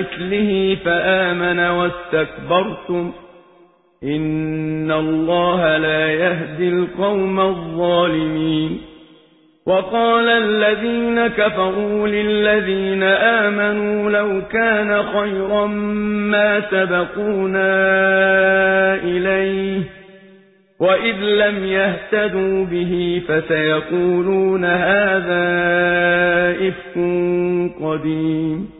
مِثْلِهِ فَآمَنَ وَاسْتَكْبَرْتُمْ. إِنَّ اللَّهَ لَا يَهْدِي الْقَوْمَ الظَّالِمِينَ. وَقَالَ الَّذِينَ كَفَرُوا لِلَّذِينَ آمَنُوا لَوْ كَانَ خَيْرًا مَا سَبَقُونَا إِلَيْهِ. وَإِذْ لَمْ يَهْتَدُوا بِهِ فَسَيَقُولُونَ هَذَا إِفْكٌ قَدِيمٌ.